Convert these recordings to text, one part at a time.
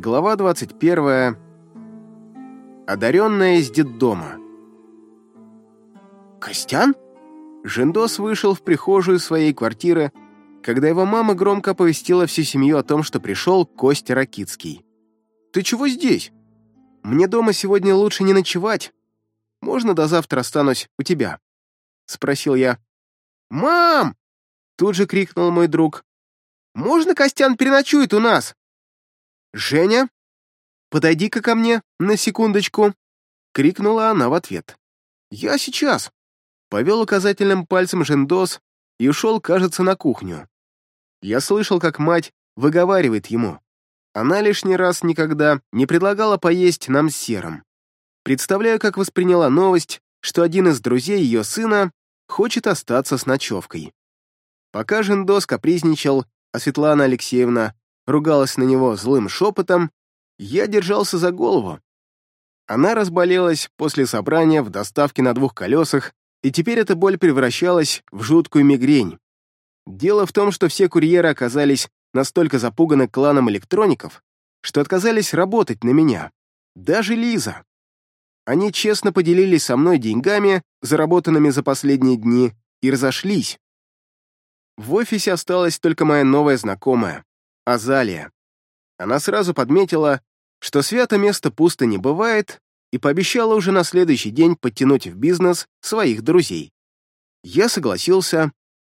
Глава 21. Одаренная из детдома. «Костян?» Жендос вышел в прихожую своей квартиры, когда его мама громко оповестила всю семью о том, что пришел Костя Ракицкий. «Ты чего здесь? Мне дома сегодня лучше не ночевать. Можно до завтра останусь у тебя?» — спросил я. «Мам!» — тут же крикнул мой друг. «Можно Костян переночует у нас?» «Женя, подойди-ка ко мне на секундочку!» — крикнула она в ответ. «Я сейчас!» — повел указательным пальцем Жендос и ушел, кажется, на кухню. Я слышал, как мать выговаривает ему. Она лишний раз никогда не предлагала поесть нам серым. Представляю, как восприняла новость, что один из друзей ее сына хочет остаться с ночевкой. Пока Жендос капризничал, а Светлана Алексеевна ругалась на него злым шепотом, я держался за голову. Она разболелась после собрания в доставке на двух колесах, и теперь эта боль превращалась в жуткую мигрень. Дело в том, что все курьеры оказались настолько запуганы кланом электроников, что отказались работать на меня. Даже Лиза. Они честно поделились со мной деньгами, заработанными за последние дни, и разошлись. В офисе осталась только моя новая знакомая, Азалия. Она сразу подметила, что свято место пусто не бывает, и пообещала уже на следующий день подтянуть в бизнес своих друзей. Я согласился,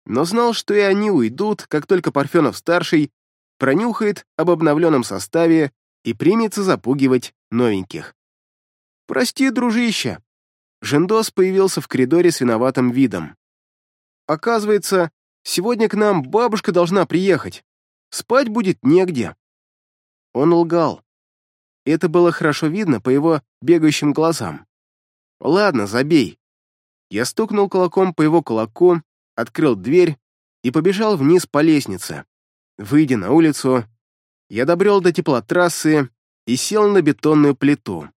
но знал, что и они уйдут, как только Парфенов-старший пронюхает об обновленном составе и примется запугивать новеньких. «Прости, дружище!» Жендос появился в коридоре с виноватым видом. «Оказывается, сегодня к нам бабушка должна приехать. Спать будет негде». Он лгал. Это было хорошо видно по его бегающим глазам. «Ладно, забей». Я стукнул кулаком по его кулаку, открыл дверь и побежал вниз по лестнице. Выйдя на улицу, я добрел до теплотрассы и сел на бетонную плиту.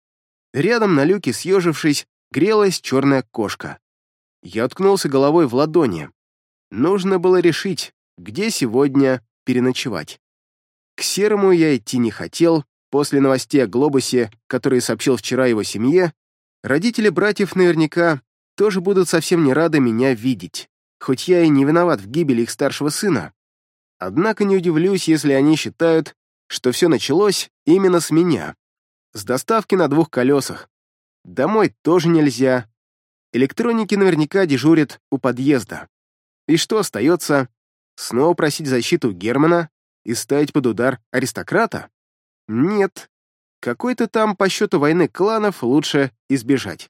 Рядом на люке, съежившись, грелась черная кошка. Я уткнулся головой в ладони. Нужно было решить, где сегодня переночевать. К Серому я идти не хотел, после новостей о Глобусе, которые сообщил вчера его семье, родители братьев наверняка тоже будут совсем не рады меня видеть, хоть я и не виноват в гибели их старшего сына. Однако не удивлюсь, если они считают, что все началось именно с меня. С доставки на двух колесах. Домой тоже нельзя. Электроники наверняка дежурят у подъезда. И что остается? Снова просить защиту Германа и ставить под удар аристократа? Нет. Какой-то там по счету войны кланов лучше избежать.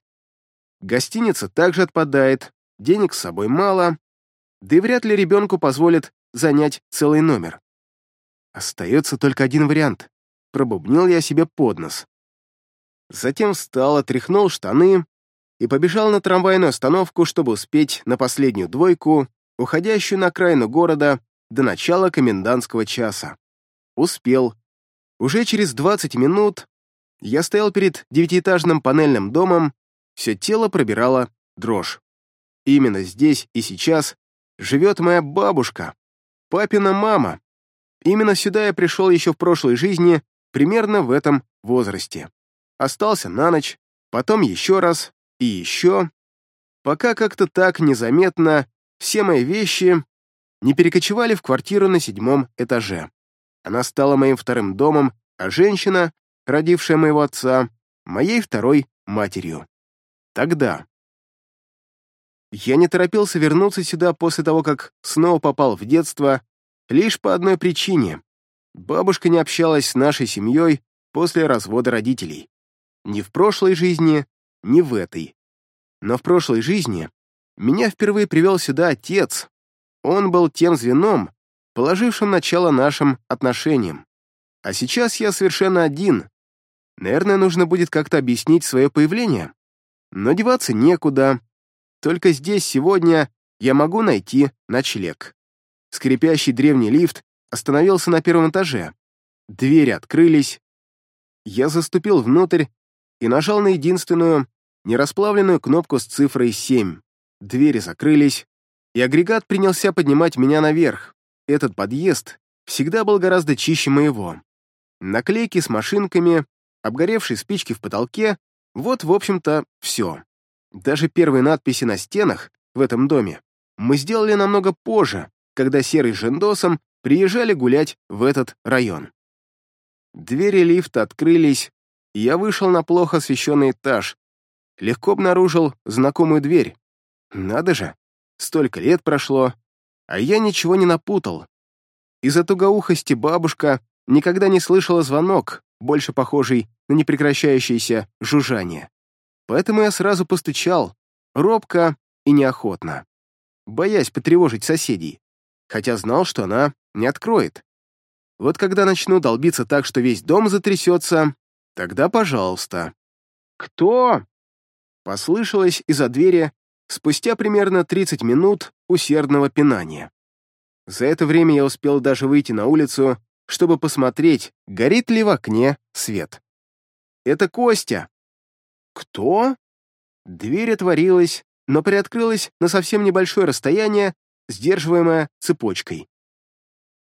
Гостиница также отпадает, денег с собой мало, да и вряд ли ребенку позволят занять целый номер. Остается только один вариант. Пробубнил я себе под нос. Затем встал, отряхнул штаны и побежал на трамвайную остановку, чтобы успеть на последнюю двойку уходящую на окраину города до начала комендантского часа. Успел. Уже через 20 минут я стоял перед девятиэтажным панельным домом, все тело пробирало дрожь. Именно здесь и сейчас живет моя бабушка, папина мама. Именно сюда я пришел еще в прошлой жизни, примерно в этом возрасте. Остался на ночь, потом еще раз и еще, пока как-то так незаметно все мои вещи не перекочевали в квартиру на седьмом этаже. Она стала моим вторым домом, а женщина, родившая моего отца, моей второй матерью. Тогда. Я не торопился вернуться сюда после того, как снова попал в детство, лишь по одной причине. Бабушка не общалась с нашей семьей после развода родителей. Ни в прошлой жизни, ни в этой. Но в прошлой жизни меня впервые привел сюда отец. Он был тем звеном, положившим начало нашим отношениям. А сейчас я совершенно один. Наверное, нужно будет как-то объяснить свое появление. Но деваться некуда. Только здесь сегодня я могу найти ночлег. Скрипящий древний лифт остановился на первом этаже. Двери открылись. Я заступил внутрь и нажал на единственную нерасплавленную кнопку с цифрой 7. Двери закрылись, и агрегат принялся поднимать меня наверх. Этот подъезд всегда был гораздо чище моего. наклейки с машинками, обгоревшие спички в потолке — вот, в общем-то, все. Даже первые надписи на стенах в этом доме мы сделали намного позже, когда Серый с Жендосом приезжали гулять в этот район. Двери лифта открылись, и я вышел на плохо освещенный этаж. Легко обнаружил знакомую дверь. Надо же, столько лет прошло, а я ничего не напутал. Из-за тугоухости бабушка никогда не слышала звонок, больше похожий на непрекращающееся жужжание. Поэтому я сразу постучал, робко и неохотно, боясь потревожить соседей, хотя знал, что она не откроет. Вот когда начну долбиться так, что весь дом затрясется, тогда пожалуйста. «Кто?» Послышалось из-за двери спустя примерно 30 минут усердного пинания. За это время я успел даже выйти на улицу, чтобы посмотреть, горит ли в окне свет. «Это Костя!» «Кто?» Дверь отворилась, но приоткрылась на совсем небольшое расстояние, сдерживаемое цепочкой.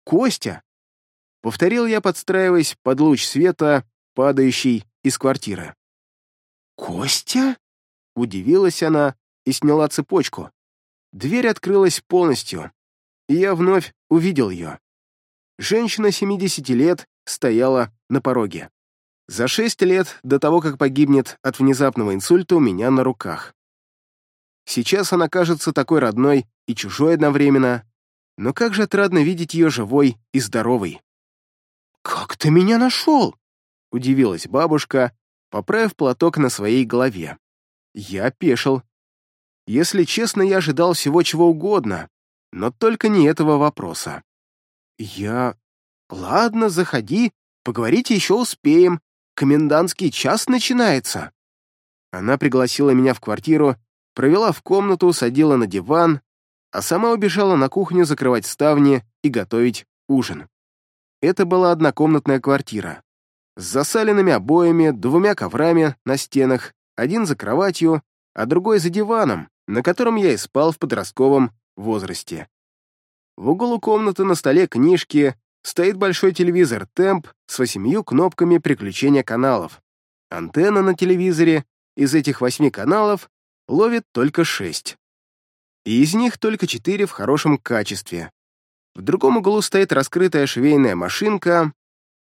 «Костя!» — повторил я, подстраиваясь под луч света, падающий из квартиры. «Костя?» — удивилась она и сняла цепочку. Дверь открылась полностью, и я вновь увидел ее. Женщина 70 лет стояла на пороге. За шесть лет до того, как погибнет от внезапного инсульта у меня на руках. Сейчас она кажется такой родной и чужой одновременно, но как же отрадно видеть ее живой и здоровой. «Как ты меня нашел?» — удивилась бабушка, поправив платок на своей голове. Я опешил. Если честно, я ожидал всего чего угодно, но только не этого вопроса. Я... Ладно, заходи, поговорить еще успеем, комендантский час начинается. Она пригласила меня в квартиру, провела в комнату, садила на диван, а сама убежала на кухню закрывать ставни и готовить ужин. Это была однокомнатная квартира. С засаленными обоями, двумя коврами на стенах, один за кроватью, а другой за диваном, на котором я и спал в подростковом возрасте. В углу комнаты на столе книжки, стоит большой телевизор «Темп» с восемью кнопками переключения каналов. Антенна на телевизоре из этих восьми каналов ловит только шесть. И из них только четыре в хорошем качестве. В другом углу стоит раскрытая швейная машинка.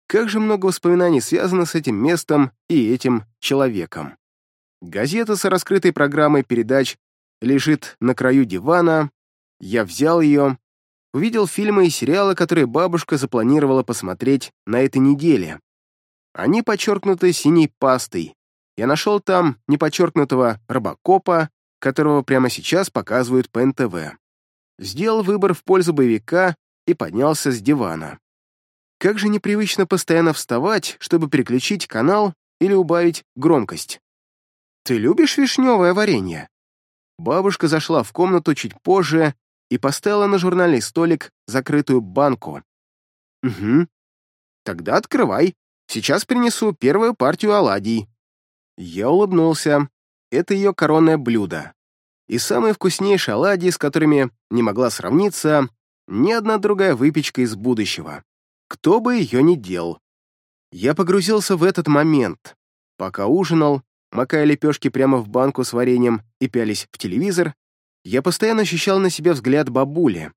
Как же много воспоминаний связано с этим местом и этим человеком. Газета с раскрытой программой передач лежит на краю дивана. Я взял ее, увидел фильмы и сериалы, которые бабушка запланировала посмотреть на этой неделе. Они подчеркнуты синей пастой. Я нашел там неподчеркнутого робокопа, которого прямо сейчас показывают по НТВ. Сделал выбор в пользу боевика и поднялся с дивана. Как же непривычно постоянно вставать, чтобы переключить канал или убавить громкость. «Ты любишь вишневое варенье?» Бабушка зашла в комнату чуть позже и поставила на журнальный столик закрытую банку. «Угу. Тогда открывай. Сейчас принесу первую партию оладий». Я улыбнулся. Это ее коронное блюдо. И самые вкуснейшие оладьи, с которыми не могла сравниться ни одна другая выпечка из будущего. Кто бы ее ни делал. Я погрузился в этот момент. Пока ужинал, макая лепешки прямо в банку с вареньем и пялись в телевизор, я постоянно ощущал на себе взгляд бабули.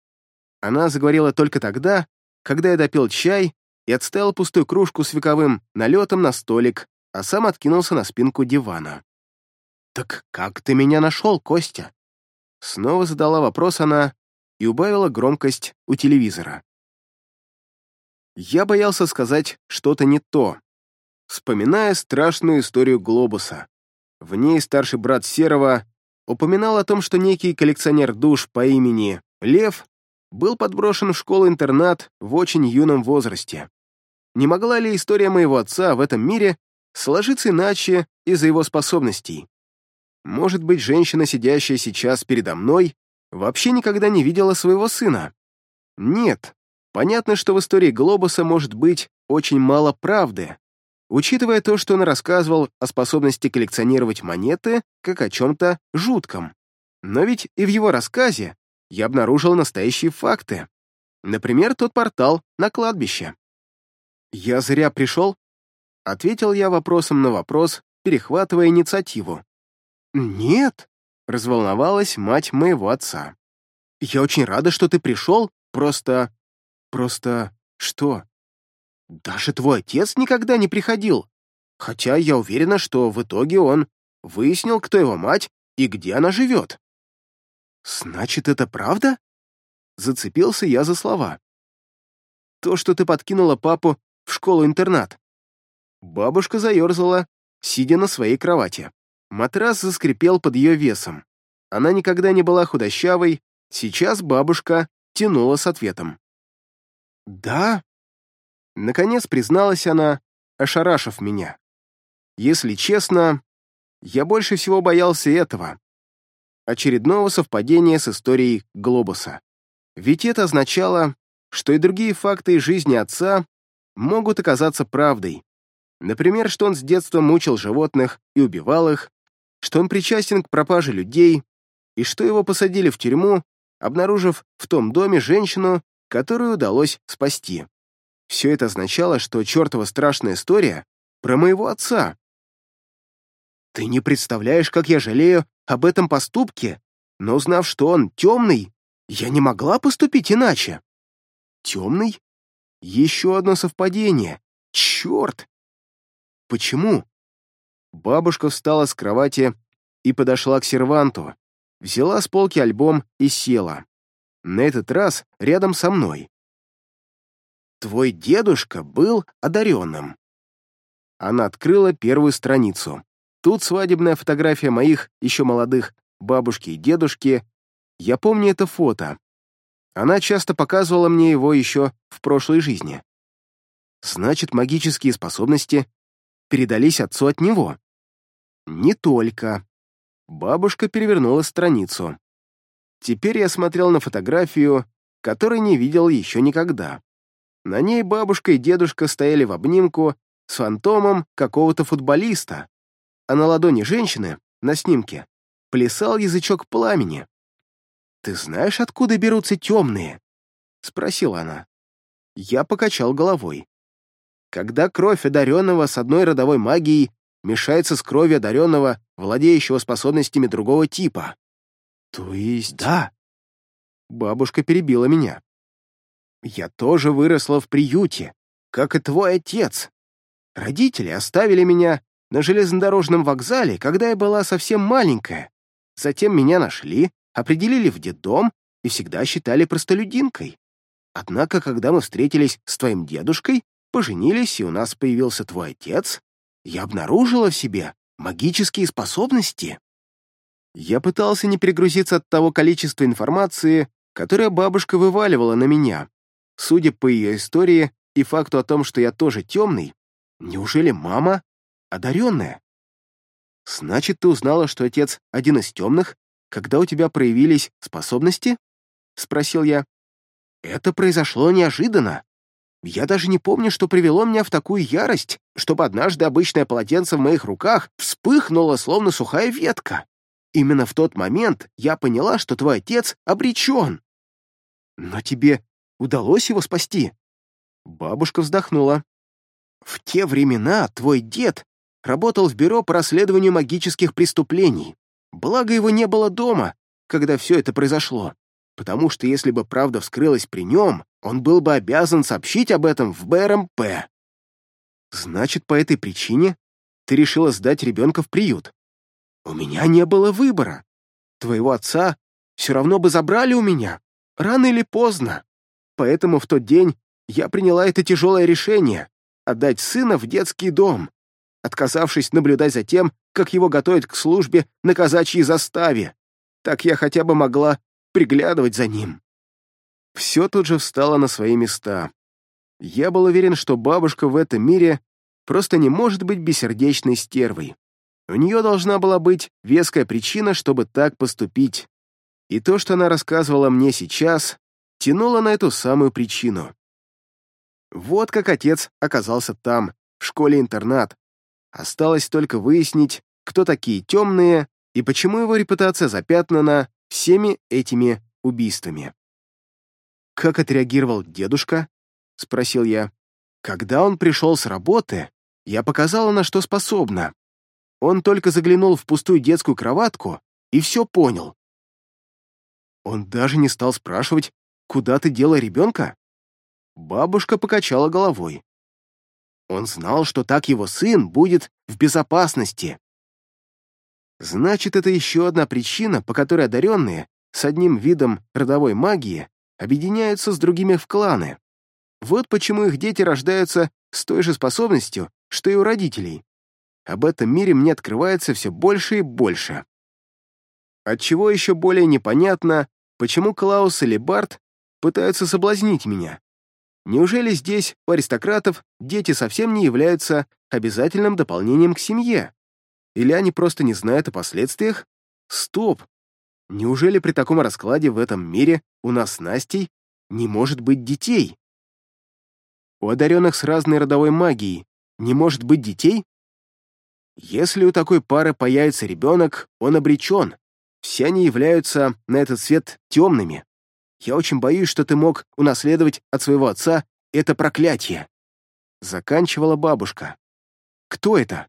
Она заговорила только тогда, когда я допил чай и отставил пустую кружку с вековым налетом на столик, а сам откинулся на спинку дивана. «Так как ты меня нашел, Костя?» Снова задала вопрос она и убавила громкость у телевизора. Я боялся сказать что-то не то, вспоминая страшную историю глобуса. В ней старший брат Серого упоминал о том, что некий коллекционер душ по имени Лев был подброшен в школу-интернат в очень юном возрасте. Не могла ли история моего отца в этом мире сложиться иначе из-за его способностей? Может быть, женщина, сидящая сейчас передо мной, вообще никогда не видела своего сына? Нет. Понятно, что в истории Глобуса может быть очень мало правды, учитывая то, что он рассказывал о способности коллекционировать монеты как о чем-то жутком. Но ведь и в его рассказе я обнаружил настоящие факты. Например, тот портал на кладбище. «Я зря пришел?» Ответил я вопросом на вопрос, перехватывая инициативу. «Нет», — разволновалась мать моего отца. «Я очень рада, что ты пришел, просто... просто... что?» «Даже твой отец никогда не приходил, хотя я уверена, что в итоге он выяснил, кто его мать и где она живет». «Значит, это правда?» Зацепился я за слова. «То, что ты подкинула папу в школу-интернат». Бабушка заерзала, сидя на своей кровати. Матрас заскрипел под ее весом. Она никогда не была худощавой, сейчас бабушка тянула с ответом. «Да?» Наконец призналась она, ошарашив меня. Если честно, я больше всего боялся этого. Очередного совпадения с историей Глобуса. Ведь это означало, что и другие факты из жизни отца могут оказаться правдой. Например, что он с детства мучил животных и убивал их, что он причастен к пропаже людей, и что его посадили в тюрьму, обнаружив в том доме женщину, которую удалось спасти. Все это означало, что чертова страшная история про моего отца. Ты не представляешь, как я жалею об этом поступке, но узнав, что он темный, я не могла поступить иначе. Темный? Еще одно совпадение. Черт! Почему? Бабушка встала с кровати и подошла к серванту, взяла с полки альбом и села. На этот раз рядом со мной. «Твой дедушка был одаренным». Она открыла первую страницу. Тут свадебная фотография моих, еще молодых, бабушки и дедушки. Я помню это фото. Она часто показывала мне его еще в прошлой жизни. Значит, магические способности передались отцу от него. Не только. Бабушка перевернула страницу. Теперь я смотрел на фотографию, которой не видел еще никогда. На ней бабушка и дедушка стояли в обнимку с фантомом какого-то футболиста, а на ладони женщины, на снимке, плясал язычок пламени. «Ты знаешь, откуда берутся темные?» — спросила она. Я покачал головой. Когда кровь одаренного с одной родовой магией мешается с кровью одаренного, владеющего способностями другого типа. То есть... Да. Бабушка перебила меня. Я тоже выросла в приюте, как и твой отец. Родители оставили меня на железнодорожном вокзале, когда я была совсем маленькая. Затем меня нашли, определили в детдом и всегда считали простолюдинкой. Однако, когда мы встретились с твоим дедушкой, поженились, и у нас появился твой отец, я обнаружила в себе магические способности. Я пытался не перегрузиться от того количества информации, которое бабушка вываливала на меня. Судя по ее истории и факту о том, что я тоже темный, неужели мама одаренная? Значит, ты узнала, что отец один из темных, когда у тебя проявились способности? Спросил я. Это произошло неожиданно. Я даже не помню, что привело меня в такую ярость, чтобы однажды обычное полотенце в моих руках вспыхнуло, словно сухая ветка. Именно в тот момент я поняла, что твой отец обречен. Но тебе удалось его спасти?» Бабушка вздохнула. «В те времена твой дед работал в бюро по расследованию магических преступлений. Благо его не было дома, когда все это произошло, потому что если бы правда вскрылась при нем, он был бы обязан сообщить об этом в БРМП. Значит, по этой причине ты решила сдать ребенка в приют. У меня не было выбора. Твоего отца все равно бы забрали у меня, рано или поздно. Поэтому в тот день я приняла это тяжелое решение — отдать сына в детский дом, отказавшись наблюдать за тем, как его готовят к службе на казачьей заставе. Так я хотя бы могла приглядывать за ним. Все тут же встало на свои места. Я был уверен, что бабушка в этом мире просто не может быть бессердечной стервой. У нее должна была быть веская причина, чтобы так поступить. И то, что она рассказывала мне сейчас, тянуло на эту самую причину. Вот как отец оказался там, в школе-интернат. Осталось только выяснить, кто такие темные и почему его репутация запятнана всеми этими убийствами. «Как отреагировал дедушка?» — спросил я. Когда он пришел с работы, я показала, на что способна. Он только заглянул в пустую детскую кроватку и все понял. Он даже не стал спрашивать, куда ты дела ребенка? Бабушка покачала головой. Он знал, что так его сын будет в безопасности. Значит, это еще одна причина, по которой одаренные с одним видом родовой магии объединяются с другими в кланы. Вот почему их дети рождаются с той же способностью, что и у родителей. Об этом мире мне открывается все больше и больше. Отчего еще более непонятно, почему Клаус или Барт пытаются соблазнить меня. Неужели здесь, у аристократов, дети совсем не являются обязательным дополнением к семье? Или они просто не знают о последствиях? Стоп! Неужели при таком раскладе в этом мире у нас с Настей не может быть детей? У одаренных с разной родовой магией не может быть детей? Если у такой пары появится ребенок, он обречен. Все они являются на этот свет темными. Я очень боюсь, что ты мог унаследовать от своего отца это проклятие. Заканчивала бабушка. Кто это?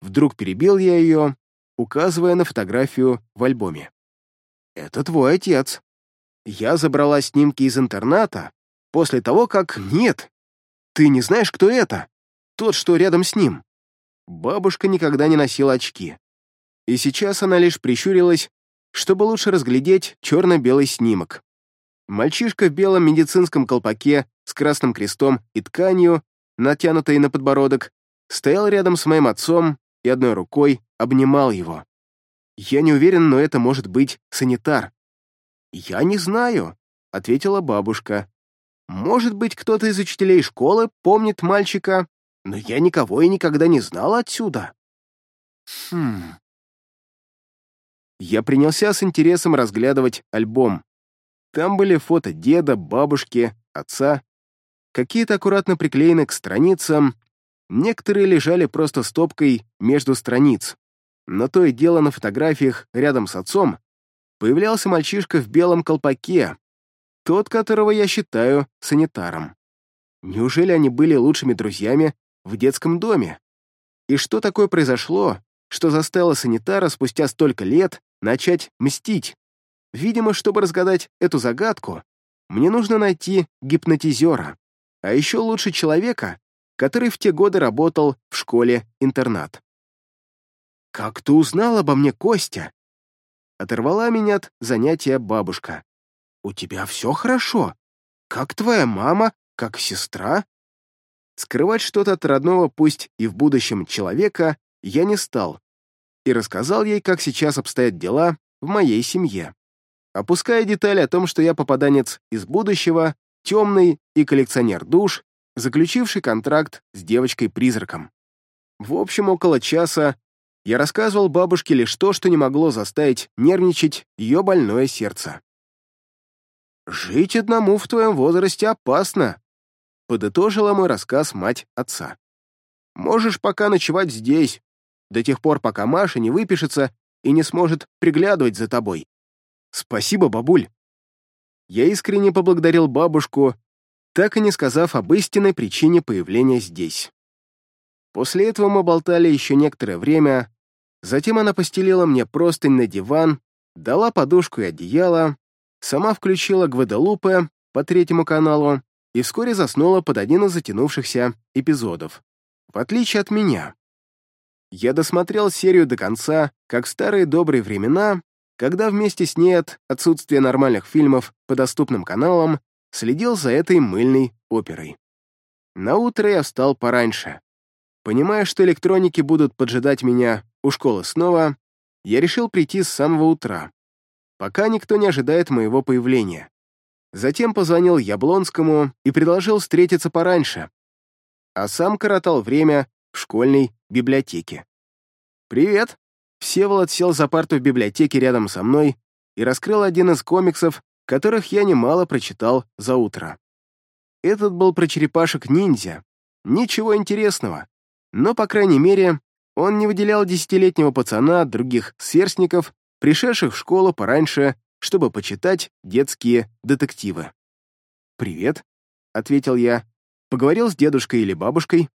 Вдруг перебил я ее, указывая на фотографию в альбоме. «Это твой отец. Я забрала снимки из интерната после того, как... Нет! Ты не знаешь, кто это? Тот, что рядом с ним». Бабушка никогда не носила очки. И сейчас она лишь прищурилась, чтобы лучше разглядеть черно-белый снимок. Мальчишка в белом медицинском колпаке с красным крестом и тканью, натянутой на подбородок, стоял рядом с моим отцом и одной рукой обнимал его. Я не уверен, но это может быть санитар. «Я не знаю», — ответила бабушка. «Может быть, кто-то из учителей школы помнит мальчика, но я никого и никогда не знала отсюда». «Хм...» Я принялся с интересом разглядывать альбом. Там были фото деда, бабушки, отца. Какие-то аккуратно приклеены к страницам, некоторые лежали просто стопкой между страниц. Но то и дело на фотографиях рядом с отцом появлялся мальчишка в белом колпаке, тот, которого я считаю санитаром. Неужели они были лучшими друзьями в детском доме? И что такое произошло, что заставило санитара спустя столько лет начать мстить? Видимо, чтобы разгадать эту загадку, мне нужно найти гипнотизера, а еще лучше человека, который в те годы работал в школе-интернат. «Как ты узнал обо мне, Костя?» Оторвала меня от занятия бабушка. «У тебя все хорошо? Как твоя мама, как сестра?» Скрывать что-то от родного, пусть и в будущем человека, я не стал, и рассказал ей, как сейчас обстоят дела в моей семье. Опуская детали о том, что я попаданец из будущего, темный и коллекционер душ, заключивший контракт с девочкой-призраком. В общем, около часа я рассказывал бабушке лишь то, что не могло заставить нервничать ее больное сердце. «Жить одному в твоем возрасте опасно», — подытожила мой рассказ мать отца. «Можешь пока ночевать здесь, до тех пор, пока Маша не выпишется и не сможет приглядывать за тобой». «Спасибо, бабуль». Я искренне поблагодарил бабушку, так и не сказав об истинной причине появления здесь. После этого мы болтали еще некоторое время, затем она постелила мне простынь на диван, дала подушку и одеяло, сама включила Гваделупе по третьему каналу и вскоре заснула под один из затянувшихся эпизодов. В отличие от меня. Я досмотрел серию до конца, как в старые добрые времена, когда вместе с ней от отсутствия нормальных фильмов по доступным каналам следил за этой мыльной оперой. На утро я встал пораньше. Понимая, что электроники будут поджидать меня у школы снова, я решил прийти с самого утра, пока никто не ожидает моего появления. Затем позвонил Яблонскому и предложил встретиться пораньше, а сам коротал время в школьной библиотеке. «Привет!» Всеволод сел за парту в библиотеке рядом со мной и раскрыл один из комиксов, которых я немало прочитал за утро. Этот был про черепашек-ниндзя. Ничего интересного, но, по крайней мере, он не выделял десятилетнего пацана от других сверстников, пришедших в школу пораньше, чтобы почитать детские детективы. «Привет», — ответил я. Поговорил с дедушкой или бабушкой?»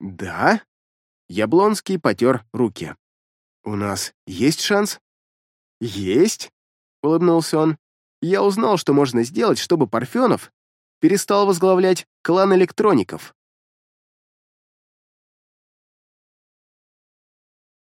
«Да?» Яблонский потер руки. «У нас есть шанс?» «Есть», — улыбнулся он. «Я узнал, что можно сделать, чтобы Парфенов перестал возглавлять клан электроников.